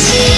see.